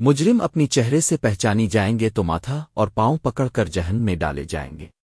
مجرم اپنی چہرے سے پہچانی جائیں گے تو ماتھا اور پاؤں پکڑ کر جہن میں ڈالے جائیں گے۔